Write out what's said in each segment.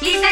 दिल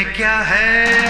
में क्या है?